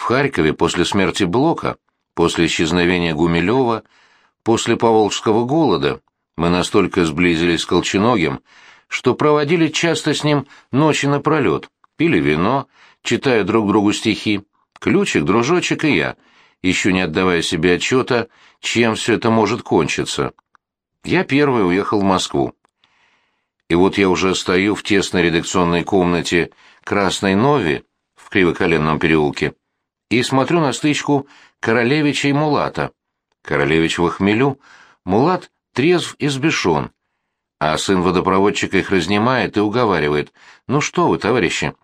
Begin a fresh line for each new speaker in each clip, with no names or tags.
В Харькове после смерти Блока, после исчезновения Гумилева, после Поволжского голода мы настолько сблизились с Колченогим, что проводили часто с ним ночи напролет, пили вино, читая друг другу стихи. Ключик, дружочек и я, еще не отдавая себе отчета, чем все это может кончиться. Я первый уехал в Москву. И вот я уже стою в тесной редакционной комнате Красной Нови в Кривоколенном переулке и смотрю на стычку Королевича и Мулата. Королевич в хмелю, Мулат трезв и сбешен, а сын водопроводчика их разнимает и уговаривает. «Ну что вы, товарищи?»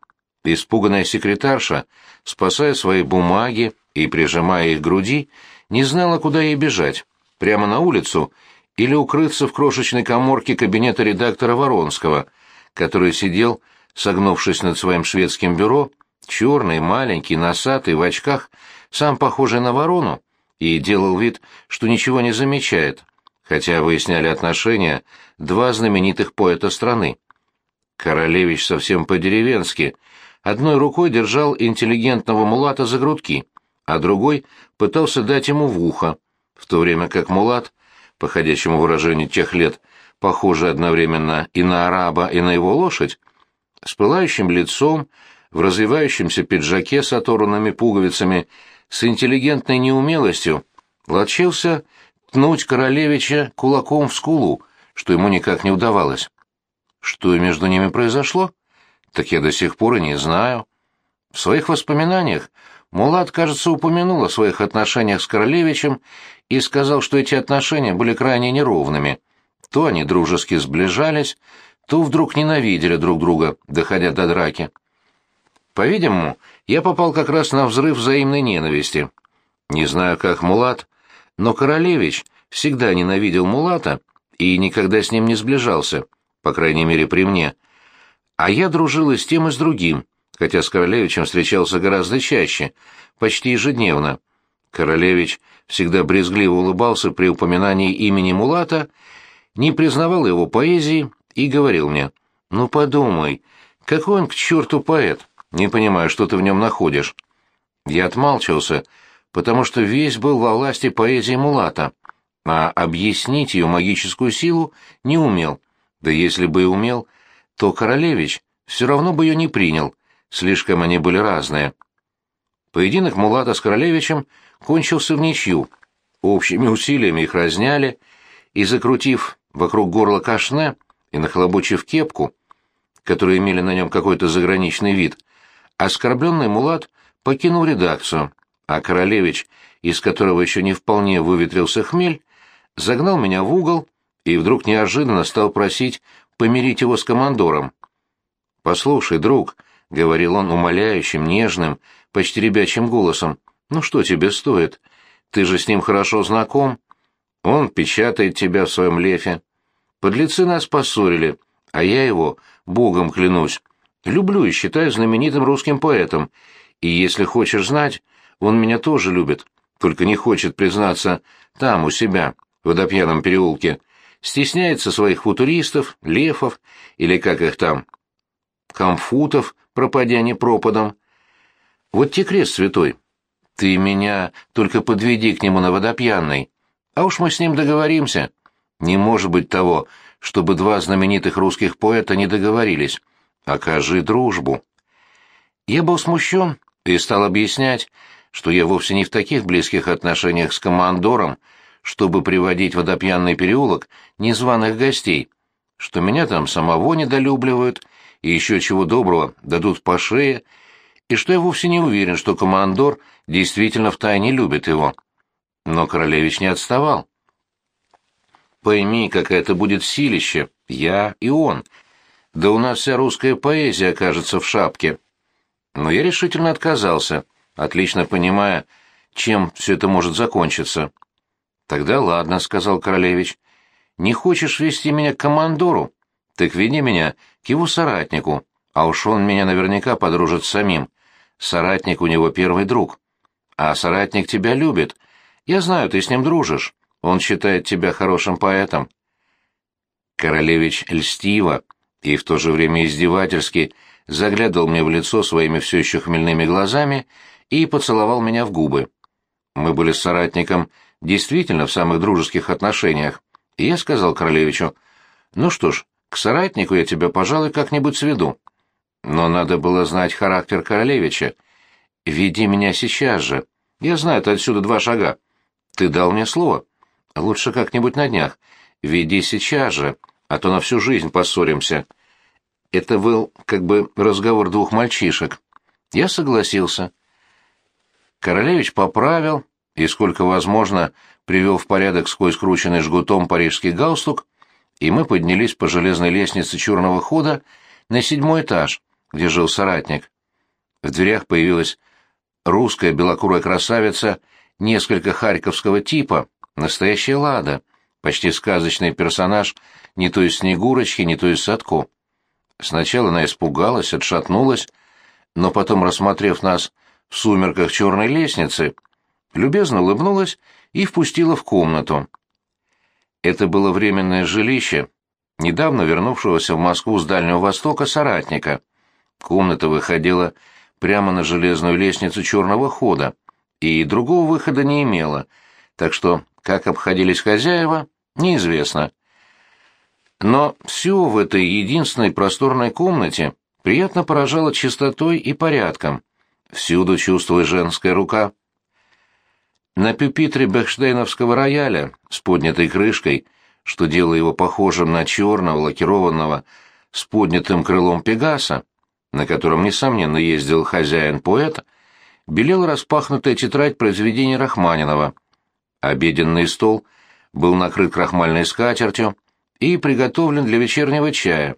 Испуганная секретарша, спасая свои бумаги и прижимая их к груди, не знала, куда ей бежать. Прямо на улицу или укрыться в крошечной коморке кабинета редактора Воронского, который сидел, согнувшись над своим шведским бюро, черный, маленький, носатый, в очках, сам похожий на ворону, и делал вид, что ничего не замечает, хотя выясняли отношения два знаменитых поэта страны. Королевич совсем по-деревенски, одной рукой держал интеллигентного мулата за грудки, а другой пытался дать ему в ухо, в то время как мулат, по ходячему выражению тех лет, похожий одновременно и на араба, и на его лошадь, с пылающим лицом, в развивающемся пиджаке с оторванными пуговицами, с интеллигентной неумелостью, лочился ткнуть королевича кулаком в скулу, что ему никак не удавалось. Что между ними произошло? Так я до сих пор и не знаю. В своих воспоминаниях Мулат, кажется, упомянул о своих отношениях с Королевичем и сказал, что эти отношения были крайне неровными. То они дружески сближались, то вдруг ненавидели друг друга, доходя до драки. По-видимому, я попал как раз на взрыв взаимной ненависти. Не знаю, как Мулат, но Королевич всегда ненавидел Мулата и никогда с ним не сближался, по крайней мере при мне. А я дружил и с тем, и с другим, хотя с Королевичем встречался гораздо чаще, почти ежедневно. Королевич всегда брезгливо улыбался при упоминании имени Мулата, не признавал его поэзии и говорил мне, «Ну подумай, какой он к черту поэт, не понимаю, что ты в нем находишь». Я отмалчивался, потому что весь был во власти поэзии Мулата, а объяснить ее магическую силу не умел. Да если бы и умел, то Королевич все равно бы ее не принял, слишком они были разные. Поединок Мулата с Королевичем кончился в ничью. Общими усилиями их разняли, и, закрутив вокруг горла кашне и нахлобучив кепку, которые имели на нем какой-то заграничный вид, оскорбленный Мулат покинул редакцию, а Королевич, из которого еще не вполне выветрился хмель, загнал меня в угол и вдруг неожиданно стал просить помирить его с командором. «Послушай, друг», — говорил он умоляющим, нежным, почти ребячим голосом, — «ну что тебе стоит? Ты же с ним хорошо знаком. Он печатает тебя в своем лефе. Подлецы нас поссорили, а я его, богом клянусь, люблю и считаю знаменитым русским поэтом, и если хочешь знать, он меня тоже любит, только не хочет признаться там, у себя, в водопьяном переулке, стесняется своих футуристов, лефов, или как их там, комфутов, пропадя не пропадом. Вот те крест святой. Ты меня только подведи к нему на водопьяной, а уж мы с ним договоримся. Не может быть того, чтобы два знаменитых русских поэта не договорились. Окажи дружбу. Я был смущен и стал объяснять, что я вовсе не в таких близких отношениях с командором, чтобы приводить водопьяный переулок незваных гостей, что меня там самого недолюбливают и еще чего доброго дадут по шее, и что я вовсе не уверен, что командор действительно втайне любит его. Но Королевич не отставал. Пойми, какая это будет силище, я и он. Да у нас вся русская поэзия окажется в шапке. Но я решительно отказался, отлично понимая, чем все это может закончиться. «Тогда ладно», — сказал Королевич. «Не хочешь вести меня к командору? Так веди меня к его соратнику, а уж он меня наверняка подружит с самим. Соратник у него первый друг. А соратник тебя любит. Я знаю, ты с ним дружишь. Он считает тебя хорошим поэтом». Королевич льстиво и в то же время издевательски заглядывал мне в лицо своими все еще хмельными глазами и поцеловал меня в губы. Мы были с соратником действительно в самых дружеских отношениях, и я сказал королевичу, «Ну что ж, к соратнику я тебя, пожалуй, как-нибудь сведу». Но надо было знать характер королевича. «Веди меня сейчас же. Я знаю, это отсюда два шага. Ты дал мне слово. Лучше как-нибудь на днях. Веди сейчас же, а то на всю жизнь поссоримся». Это был как бы разговор двух мальчишек. Я согласился. Королевич поправил и, сколько возможно, привел в порядок сквозь скрученный жгутом парижский галстук, и мы поднялись по железной лестнице черного хода на седьмой этаж, где жил соратник. В дверях появилась русская белокурая красавица несколько харьковского типа, настоящая Лада, почти сказочный персонаж не то из Снегурочки, не то из Садко. Сначала она испугалась, отшатнулась, но потом, рассмотрев нас в сумерках черной лестницы, любезно улыбнулась и впустила в комнату. Это было временное жилище недавно вернувшегося в Москву с Дальнего Востока соратника. Комната выходила прямо на железную лестницу черного хода, и другого выхода не имела, так что, как обходились хозяева, неизвестно. Но все в этой единственной просторной комнате приятно поражало чистотой и порядком. Всюду чувствует женская рука. На пюпитре бехштейновского рояля с поднятой крышкой, что делало его похожим на черного лакированного с поднятым крылом Пегаса, на котором, несомненно, ездил хозяин-поэт, белела распахнутая тетрадь произведений Рахманинова. Обеденный стол был накрыт крахмальной скатертью, и приготовлен для вечернего чая.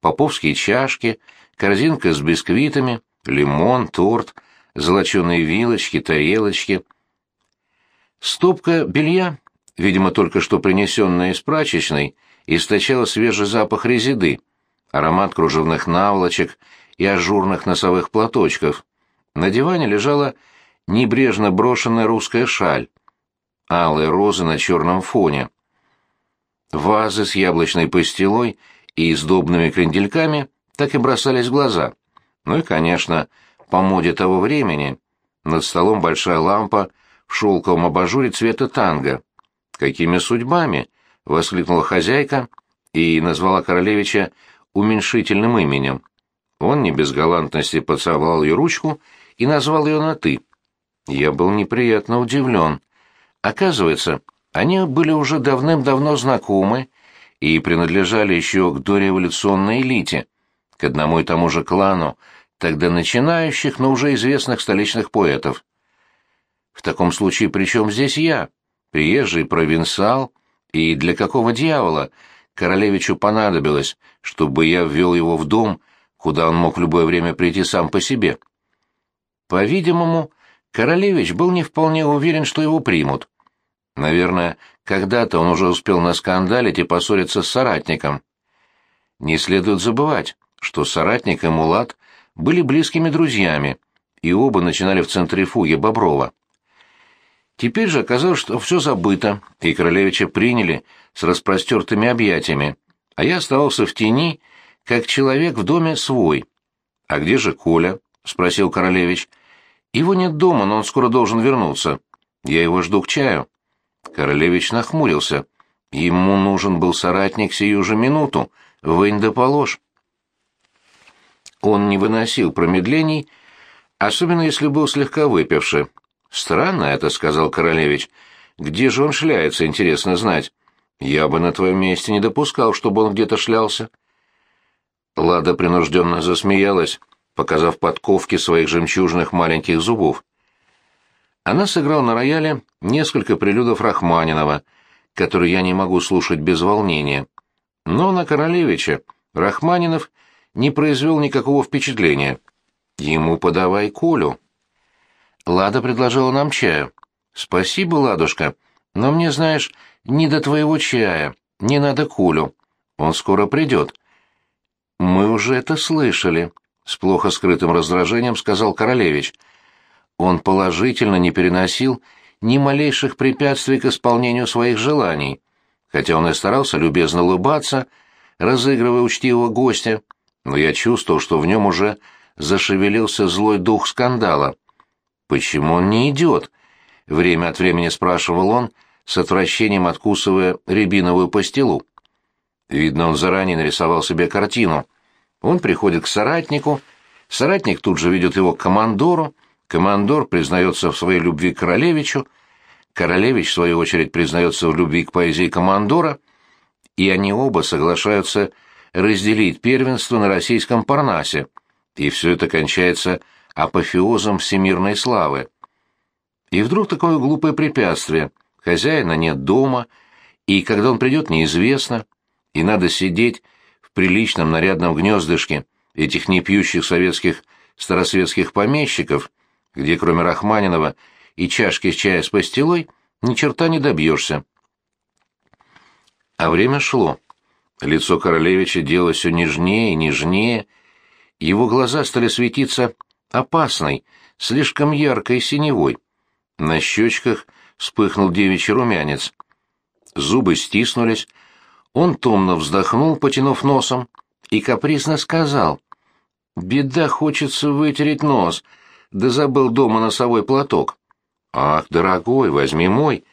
Поповские чашки, корзинка с бисквитами, лимон, торт, золоченые вилочки, тарелочки. Стопка белья, видимо, только что принесенная из прачечной, источала свежий запах резиды, аромат кружевных наволочек и ажурных носовых платочков. На диване лежала небрежно брошенная русская шаль, алые розы на черном фоне. Вазы с яблочной пастилой и сдобными крендельками так и бросались в глаза. Ну и, конечно, по моде того времени, над столом большая лампа в шелковом абажуре цвета танго. «Какими судьбами?» — воскликнула хозяйка и назвала королевича уменьшительным именем. Он не без галантности поцеловал ее ручку и назвал ее на «ты». Я был неприятно удивлен. Оказывается, они были уже давным-давно знакомы и принадлежали еще к дореволюционной элите, к одному и тому же клану, тогда начинающих, но уже известных столичных поэтов. В таком случае при чем здесь я, приезжий провинциал, и для какого дьявола королевичу понадобилось, чтобы я ввел его в дом, куда он мог в любое время прийти сам по себе? По-видимому, королевич был не вполне уверен, что его примут. Наверное, когда-то он уже успел наскандалить и поссориться с соратником. Не следует забывать, что соратник и Мулат были близкими друзьями, и оба начинали в центрифуге Боброва. Теперь же оказалось, что все забыто, и Королевича приняли с распростертыми объятиями, а я оставался в тени, как человек в доме свой. «А где же Коля?» — спросил Королевич. «Его нет дома, но он скоро должен вернуться. Я его жду к чаю». Королевич нахмурился. Ему нужен был соратник сию же минуту, вынь да положь. Он не выносил промедлений, особенно если был слегка выпивший. «Странно это», — сказал Королевич. «Где же он шляется, интересно знать. Я бы на твоем месте не допускал, чтобы он где-то шлялся». Лада принужденно засмеялась, показав подковки своих жемчужных маленьких зубов. Она сыграла на рояле несколько прелюдов Рахманинова, которые я не могу слушать без волнения. Но на Королевича Рахманинов не произвел никакого впечатления. Ему подавай Колю. Лада предложила нам чаю. «Спасибо, Ладушка, но мне, знаешь, не до твоего чая, не надо Колю. Он скоро придет». «Мы уже это слышали», — с плохо скрытым раздражением сказал Королевич. Он положительно не переносил ни малейших препятствий к исполнению своих желаний, хотя он и старался любезно улыбаться, разыгрывая учтивого гостя, но я чувствовал, что в нем уже зашевелился злой дух скандала. «Почему он не идет?» — время от времени спрашивал он, с отвращением откусывая рябиновую пастилу. Видно, он заранее нарисовал себе картину. Он приходит к соратнику, соратник тут же ведет его к командору, командор признается в своей любви к королевичу, королевич, в свою очередь, признается в любви к поэзии командора, и они оба соглашаются разделить первенство на российском Парнасе, и все это кончается апофеозом всемирной славы. И вдруг такое глупое препятствие. Хозяина нет дома, и когда он придет, неизвестно, и надо сидеть в приличном нарядном гнездышке этих непьющих советских старосветских помещиков, где кроме Рахманинова и чашки с чая с пастилой ни черта не добьешься. А время шло. Лицо королевича делалось все нежнее и нежнее, его глаза стали светиться опасной, слишком яркой синевой. На щечках вспыхнул девичий румянец. Зубы стиснулись, он томно вздохнул, потянув носом, и капризно сказал. «Беда, хочется вытереть нос, да забыл дома носовой платок». «Ах, дорогой, возьми мой».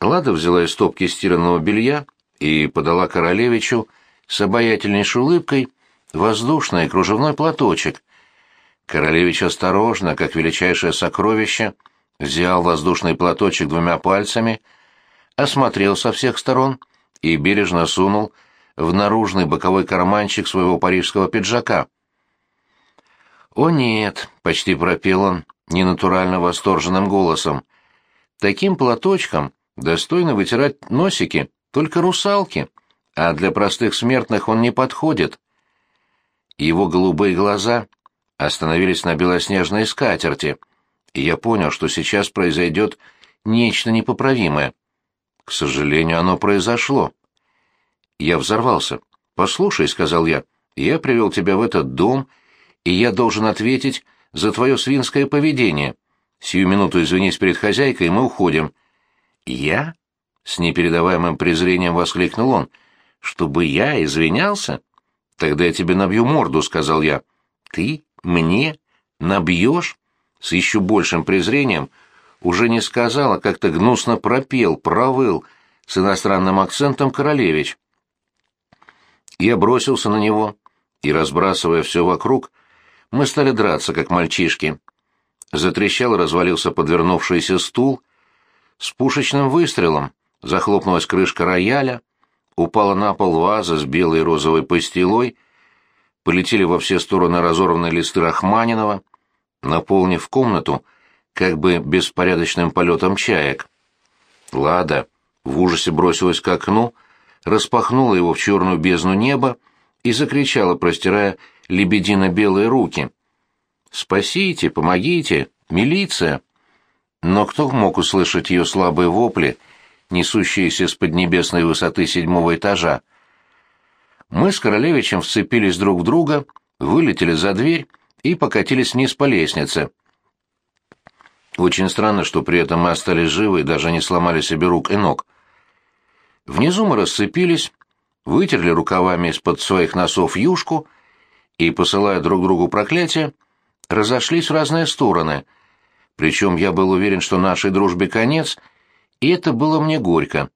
Лада взяла из стопки стиранного белья и подала королевичу с обаятельнейшей улыбкой воздушный кружевной платочек. Королевич осторожно, как величайшее сокровище, взял воздушный платочек двумя пальцами, осмотрел со всех сторон и бережно сунул в наружный боковой карманчик своего парижского пиджака. «О нет», — почти пропел он ненатурально восторженным голосом, — «таким платочком достойно вытирать носики только русалки, а для простых смертных он не подходит». Его голубые глаза остановились на белоснежной скатерти, и я понял, что сейчас произойдет нечто непоправимое. К сожалению, оно произошло. Я взорвался. «Послушай», — сказал я, — «я привел тебя в этот дом, и я должен ответить за твое свинское поведение. Сию минуту извинись перед хозяйкой, и мы уходим». «Я?» — с непередаваемым презрением воскликнул он. «Чтобы я извинялся?» «Тогда я тебе набью морду», — сказал я. «Ты? Мне? Набьешь?» С еще большим презрением уже не сказал, а как-то гнусно пропел, провыл, с иностранным акцентом Королевич. Я бросился на него, и, разбрасывая все вокруг, мы стали драться, как мальчишки. Затрещал и развалился подвернувшийся стул. С пушечным выстрелом захлопнулась крышка рояля, упала на пол ваза с белой розовой пастилой, полетели во все стороны разорванные листы Рахманинова, наполнив комнату как бы беспорядочным полетом чаек. Лада в ужасе бросилась к окну, распахнула его в черную бездну неба и закричала, простирая лебедино-белые руки. «Спасите! Помогите! Милиция!» Но кто мог услышать ее слабые вопли — несущиеся с поднебесной высоты седьмого этажа. Мы с Королевичем вцепились друг в друга, вылетели за дверь и покатились вниз по лестнице. Очень странно, что при этом мы остались живы и даже не сломали себе рук и ног. Внизу мы расцепились, вытерли рукавами из-под своих носов юшку и, посылая друг другу проклятия, разошлись в разные стороны. Причем я был уверен, что нашей дружбе конец — и это было мне горько.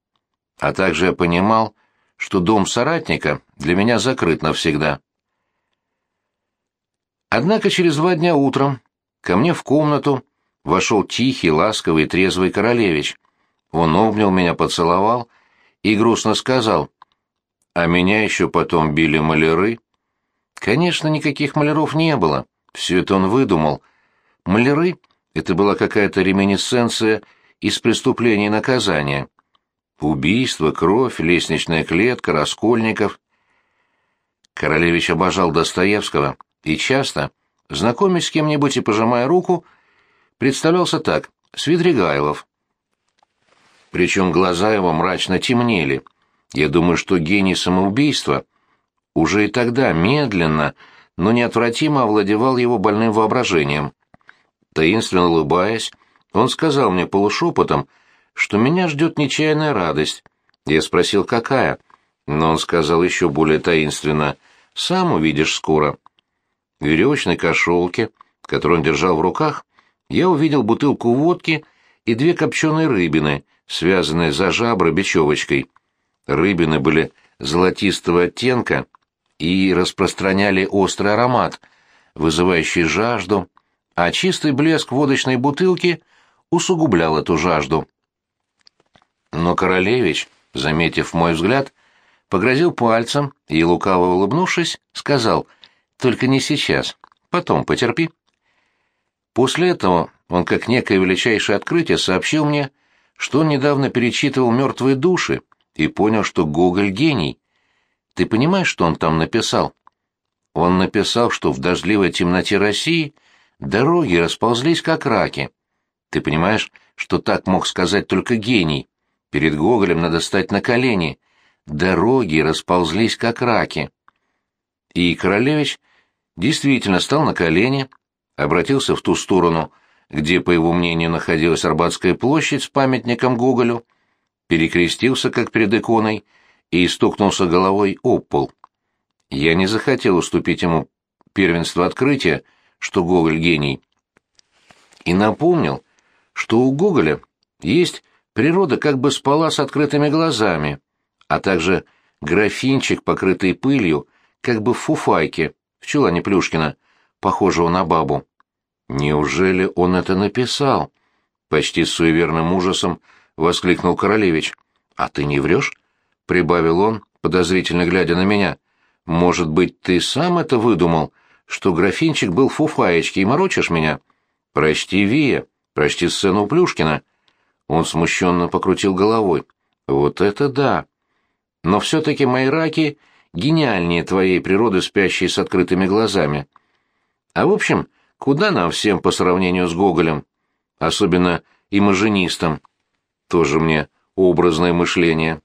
А также я понимал, что дом соратника для меня закрыт навсегда. Однако через два дня утром ко мне в комнату вошел тихий, ласковый трезвый королевич. Он обнял меня, поцеловал и грустно сказал, «А меня еще потом били маляры». Конечно, никаких маляров не было, все это он выдумал. Маляры — это была какая-то реминесценция из преступления и наказания. Убийство, кровь, лестничная клетка, Раскольников. Королевич обожал Достоевского и часто, знакомясь с кем-нибудь и пожимая руку, представлялся так — Свидригайлов. Причем глаза его мрачно темнели. Я думаю, что гений самоубийства уже и тогда медленно, но неотвратимо овладевал его больным воображением. Таинственно улыбаясь, он сказал мне полушепотом, что меня ждет нечаянная радость. Я спросил, какая, но он сказал еще более таинственно, «Сам увидишь скоро». В веревочной кошелке, которую он держал в руках, я увидел бутылку водки и две копченые рыбины, связанные за жабры бечевочкой. Рыбины были золотистого оттенка и распространяли острый аромат, вызывающий жажду, а чистый блеск водочной бутылки усугублял эту жажду. Но Королевич, заметив мой взгляд, погрозил пальцем и, лукаво улыбнувшись, сказал «Только не сейчас, потом потерпи». После этого он, как некое величайшее открытие, сообщил мне, что он недавно перечитывал «Мертвые души» и понял, что Гоголь гений. Ты понимаешь, что он там написал? Он написал, что в дождливой темноте России дороги расползлись как раки. Ты понимаешь, что так мог сказать только гений? Перед Гоголем надо стать на колени. Дороги расползлись как раки. И Королевич действительно стал на колени, обратился в ту сторону, где, по его мнению, находилась Арбатская площадь с памятником Гоголю, перекрестился, как перед иконой, и стукнулся головой об пол. Я не захотел уступить ему первенство открытия, что Гоголь гений, и напомнил, что у Гоголя есть природа как бы спала с открытыми глазами, а также графинчик, покрытый пылью, как бы в фуфайке, в чулане Плюшкина, похожего на бабу. Неужели он это написал? Почти с суеверным ужасом воскликнул Королевич. А ты не врешь? Прибавил он, подозрительно глядя на меня. Может быть, ты сам это выдумал, что графинчик был в фуфаечке и морочишь меня? Прочти Вия, прочти сцену Плюшкина. Он смущенно покрутил головой. Вот это да! Но все-таки мои раки гениальнее твоей природы, спящей с открытыми глазами. А в общем, Куда нам всем по сравнению с Гоголем? Особенно имажинистам. Тоже мне образное мышление.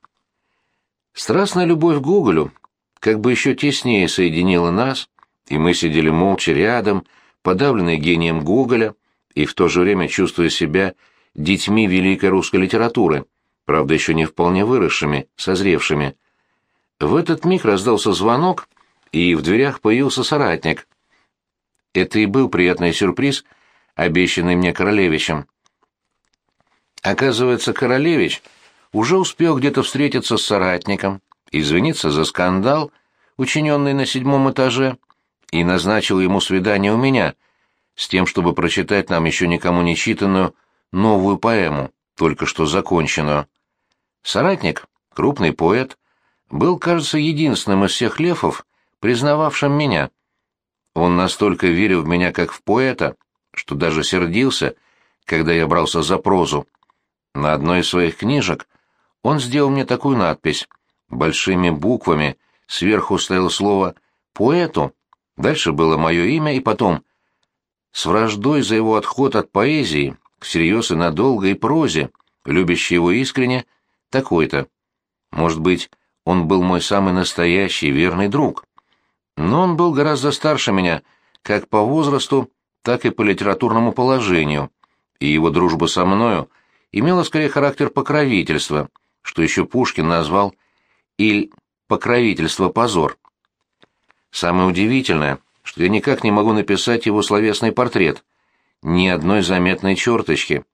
Страстная любовь к Гоголю как бы еще теснее соединила нас, и мы сидели молча рядом, подавленные гением Гоголя, и в то же время чувствуя себя детьми великой русской литературы, правда, еще не вполне выросшими, созревшими. В этот миг раздался звонок, и в дверях появился соратник, это и был приятный сюрприз, обещанный мне Королевичем. Оказывается, Королевич уже успел где-то встретиться с соратником, извиниться за скандал, учиненный на седьмом этаже, и назначил ему свидание у меня, с тем, чтобы прочитать нам еще никому не читанную новую поэму, только что законченную. Соратник, крупный поэт, был, кажется, единственным из всех лефов, признававшим меня — он настолько верил в меня как в поэта, что даже сердился, когда я брался за прозу. На одной из своих книжек он сделал мне такую надпись. Большими буквами сверху стояло слово «поэту», дальше было мое имя и потом «с враждой за его отход от поэзии к всерьез и надолго и прозе, любящий его искренне, такой-то». Может быть, он был мой самый настоящий верный друг. Но он был гораздо старше меня, как по возрасту, так и по литературному положению, и его дружба со мною имела скорее характер покровительства, что еще Пушкин назвал «иль покровительство-позор». Самое удивительное, что я никак не могу написать его словесный портрет, ни одной заметной черточки.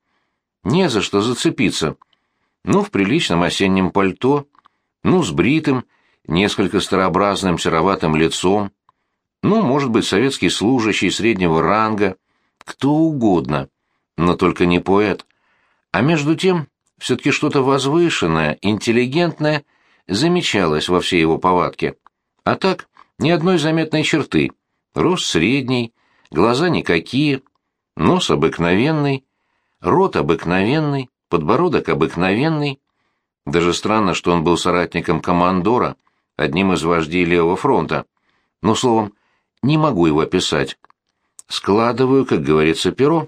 Не за что зацепиться. Ну, в приличном осеннем пальто, ну, с бритым, несколько старообразным сероватым лицом, ну, может быть, советский служащий среднего ранга, кто угодно, но только не поэт. А между тем, все-таки что-то возвышенное, интеллигентное замечалось во всей его повадке. А так, ни одной заметной черты. Рост средний, глаза никакие, нос обыкновенный, рот обыкновенный, подбородок обыкновенный. Даже странно, что он был соратником командора — одним из вождей левого фронта. Но, словом, не могу его описать. Складываю, как говорится, перо.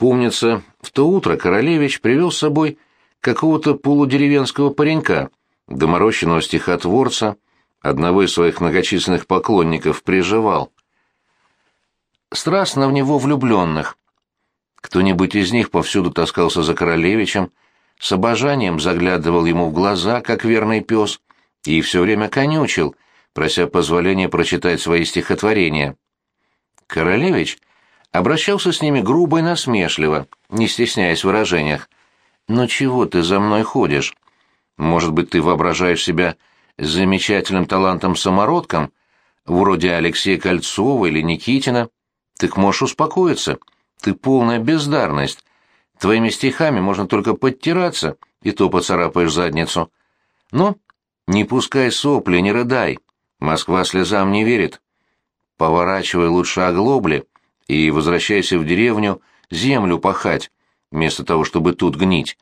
Помнится, в то утро Королевич привел с собой какого-то полудеревенского паренька, доморощенного стихотворца, одного из своих многочисленных поклонников приживал. Страстно в него влюбленных. Кто-нибудь из них повсюду таскался за Королевичем, с обожанием заглядывал ему в глаза, как верный пес, и все время конючил, прося позволения прочитать свои стихотворения. Королевич обращался с ними грубо и насмешливо, не стесняясь в выражениях. «Но чего ты за мной ходишь? Может быть, ты воображаешь себя замечательным талантом-самородком, вроде Алексея Кольцова или Никитина? Так можешь успокоиться. Ты полная бездарность. Твоими стихами можно только подтираться, и то поцарапаешь задницу. Но не пускай сопли, не рыдай. Москва слезам не верит. Поворачивай лучше оглобли и возвращайся в деревню землю пахать, вместо того, чтобы тут гнить.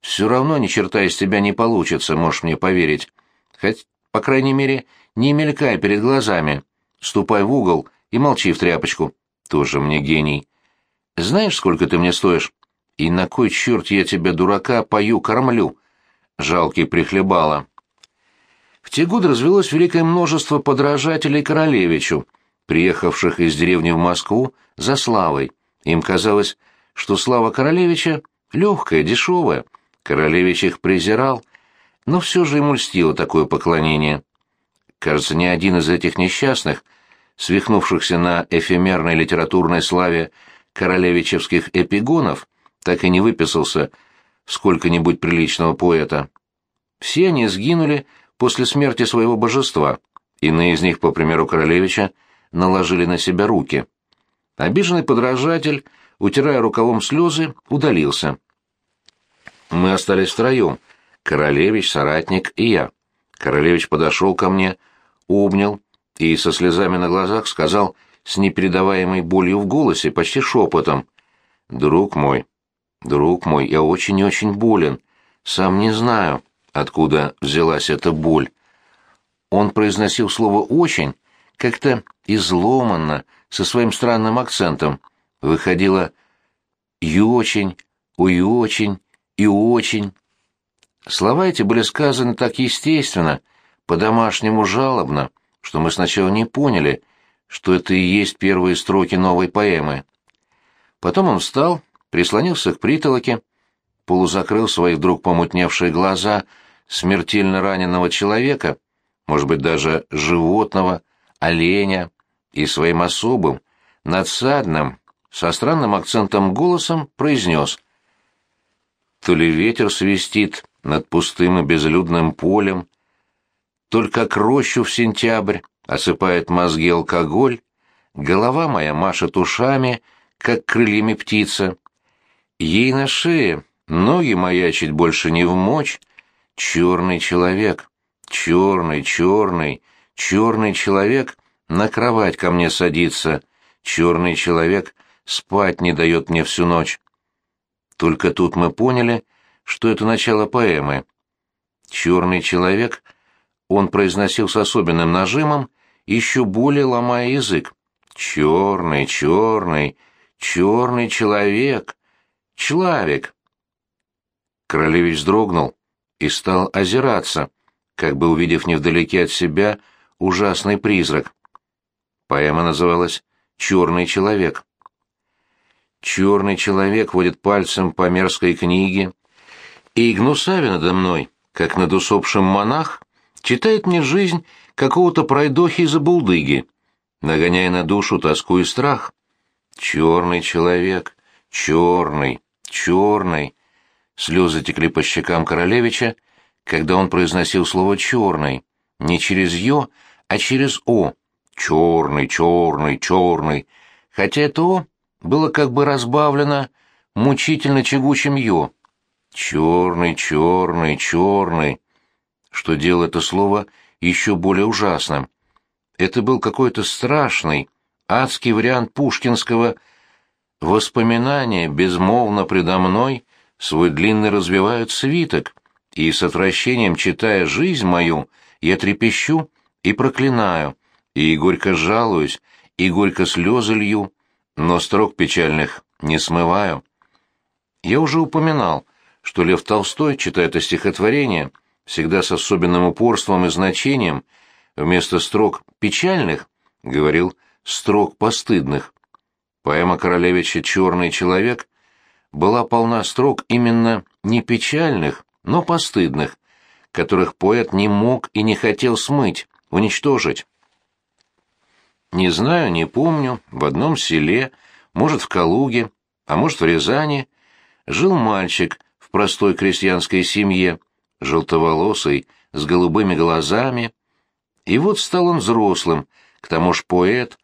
Все равно ни черта из тебя не получится, можешь мне поверить. Хоть, по крайней мере, не мелькай перед глазами. Ступай в угол и молчи в тряпочку. Тоже мне гений. Знаешь, сколько ты мне стоишь? И на кой черт я тебя, дурака, пою-кормлю? Жалкий прихлебала. В те годы развелось великое множество подражателей королевичу, приехавших из деревни в Москву за славой. Им казалось, что слава королевича легкая, дешевая. Королевич их презирал, но все же ему льстило такое поклонение. Кажется, ни один из этих несчастных, свихнувшихся на эфемерной литературной славе королевичевских эпигонов, так и не выписался сколько-нибудь приличного поэта. Все они сгинули после смерти своего божества, иные из них, по примеру Королевича, наложили на себя руки. Обиженный подражатель, утирая рукавом слезы, удалился. Мы остались втроем — Королевич, соратник и я. Королевич подошел ко мне, обнял и со слезами на глазах сказал с непередаваемой болью в голосе, почти шепотом, «Друг мой, друг мой, я очень и очень болен, сам не знаю, откуда взялась эта боль». Он произносил слово «очень», как-то изломанно, со своим странным акцентом. Выходило «и очень», «ой очень» и «очень». Слова эти были сказаны так естественно, по-домашнему жалобно, что мы сначала не поняли, что это и есть первые строки новой поэмы. Потом он встал, прислонился к притолоке, полузакрыл свои вдруг помутневшие глаза смертельно раненого человека, может быть, даже животного, оленя, и своим особым, надсадным, со странным акцентом голосом произнес «То ли ветер свистит над пустым и безлюдным полем, только к рощу в сентябрь осыпает мозги алкоголь, голова моя машет ушами, как крыльями птица. Ей на шее ноги маячить больше не в мочь. Черный человек, черный, черный, черный человек на кровать ко мне садится. Черный человек спать не дает мне всю ночь. Только тут мы поняли, что это начало поэмы. Черный человек, он произносил с особенным нажимом, еще более ломая язык. Черный, черный, черный человек, человек. Королевич вздрогнул и стал озираться, как бы увидев невдалеке от себя ужасный призрак. Поэма называлась «Черный человек». Черный человек водит пальцем по мерзкой книге, и гнусавя надо мной, как над усопшим монах, читает мне жизнь какого-то пройдохи из булдыги, нагоняя на душу тоску и страх. Черный человек, черный, черный. Слезы текли по щекам королевича, когда он произносил слово «черный», не через «ё», а через «о». Черный, черный, черный. Хотя это «о» было как бы разбавлено мучительно чегучим «ё». Черный, черный, черный. Что делало это слово еще более ужасным. Это был какой-то страшный, адский вариант пушкинского «Воспоминания безмолвно предо мной свой длинный развивают свиток, и с отвращением, читая жизнь мою, я трепещу и проклинаю, и горько жалуюсь, и горько слезы лью, но строк печальных не смываю». Я уже упоминал, что Лев Толстой, читая это стихотворение, всегда с особенным упорством и значением, вместо строк печальных, говорил строк постыдных. Поэма Королевича «Черный человек» была полна строк именно не печальных, но постыдных, которых поэт не мог и не хотел смыть, уничтожить. Не знаю, не помню, в одном селе может, в Калуге, а может, в Рязани, жил мальчик в простой крестьянской семье, желтоволосый, с голубыми глазами. И вот стал он взрослым, к тому ж поэт,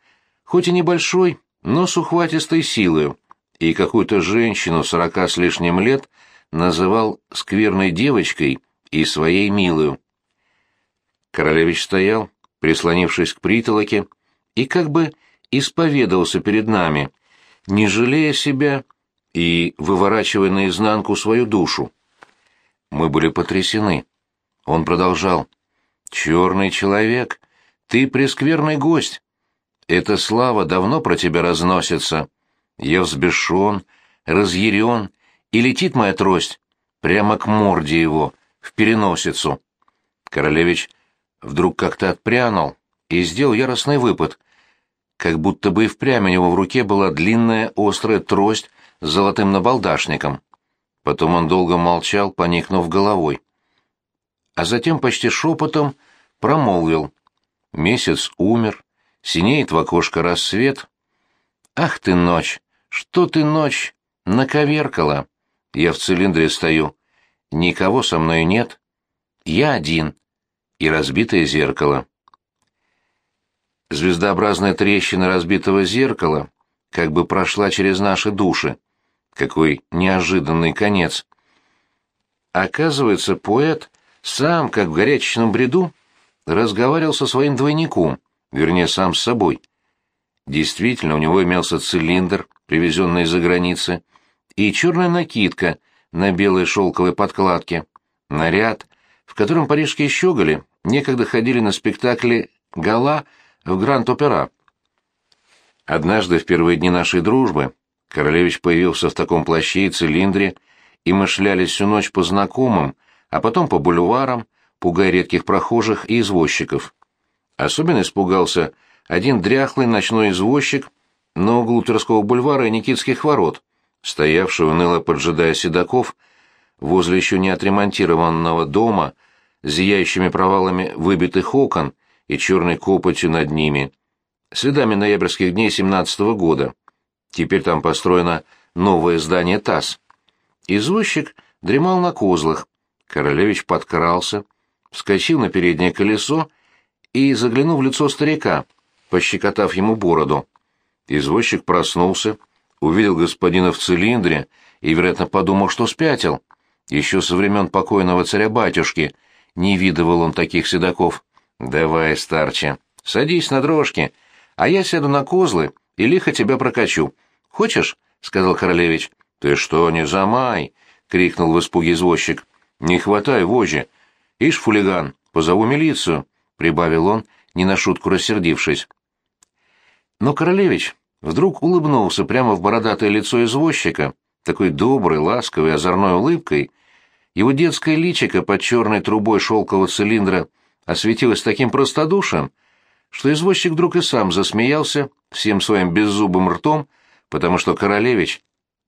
хоть и небольшой, но с ухватистой силою, и какую-то женщину сорока с лишним лет называл скверной девочкой и своей милую. Королевич стоял, прислонившись к притолоке, и как бы исповедовался перед нами, не жалея себя и выворачивая наизнанку свою душу. Мы были потрясены. Он продолжал. «Черный человек, ты прескверный гость. Эта слава давно про тебя разносится. Я взбешен, разъярен, и летит моя трость прямо к морде его, в переносицу». Королевич вдруг как-то отпрянул и сделал яростный выпад, как будто бы и впрямь у него в руке была длинная острая трость с золотым набалдашником. Потом он долго молчал, поникнув головой. А затем почти шепотом промолвил. Месяц умер, синеет в окошко рассвет. Ах ты ночь, что ты ночь, наковеркала. Я в цилиндре стою. Никого со мной нет. Я один. И разбитое зеркало. Звездообразная трещина разбитого зеркала как бы прошла через наши души. Какой неожиданный конец. Оказывается, поэт сам, как в горячечном бреду, разговаривал со своим двойником, вернее, сам с собой. Действительно, у него имелся цилиндр, привезенный из-за границы, и черная накидка на белой шелковой подкладке, наряд, в котором парижские щеголи некогда ходили на спектакли «Гала» в Гранд-Опера. Однажды, в первые дни нашей дружбы, Королевич появился в таком плаще и цилиндре, и мы шлялись всю ночь по знакомым, а потом по бульварам, пугая редких прохожих и извозчиков. Особенно испугался один дряхлый ночной извозчик на углу Тверского бульвара и Никитских ворот, стоявший уныло поджидая седаков возле еще не отремонтированного дома, зияющими провалами выбитых окон и черной копотью над ними, следами ноябрьских дней 17 -го года. Теперь там построено новое здание ТАСС. Извозчик дремал на козлах. Королевич подкрался, вскочил на переднее колесо и заглянул в лицо старика, пощекотав ему бороду. Извозчик проснулся, увидел господина в цилиндре и, вероятно, подумал, что спятил. Еще со времен покойного царя-батюшки не видывал он таких седаков. «Давай, старче, садись на дрожки, а я сяду на козлы и лихо тебя прокачу. Хочешь?» — сказал королевич. «Ты что, не замай!» — крикнул в испуге извозчик. «Не хватай вожжи! Ишь, фулиган, позову милицию!» — прибавил он, не на шутку рассердившись. Но королевич вдруг улыбнулся прямо в бородатое лицо извозчика, такой доброй, ласковой, озорной улыбкой. Его детское личико под черной трубой шелкового цилиндра осветилось таким простодушием, что извозчик вдруг и сам засмеялся всем своим беззубым ртом, потому что Королевич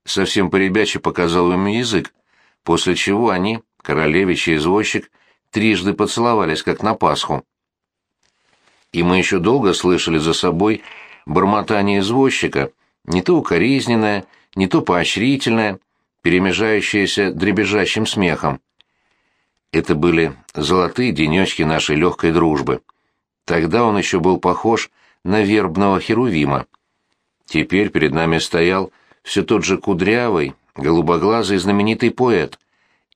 совсем поребяче показал ему язык, после чего они, Королевич и извозчик, трижды поцеловались, как на Пасху. И мы еще долго слышали за собой бормотание извозчика, не то укоризненное, не то поощрительное, перемежающееся дребезжащим смехом. Это были золотые денечки нашей легкой дружбы. Тогда он еще был похож на вербного херувима. Теперь перед нами стоял все тот же кудрявый, голубоглазый знаменитый поэт,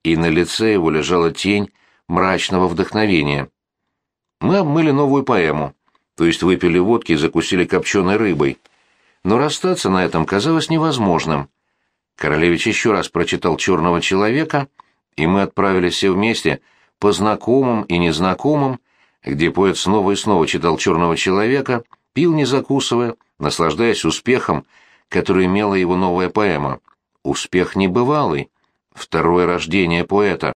и на лице его лежала тень мрачного вдохновения. Мы обмыли новую поэму, то есть выпили водки и закусили копченой рыбой. Но расстаться на этом казалось невозможным. Королевич еще раз прочитал «Черного человека», и мы отправились все вместе по знакомым и незнакомым, где поэт снова и снова читал «Черного человека», пил не закусывая, наслаждаясь успехом, который имела его новая поэма. Успех небывалый, второе рождение поэта.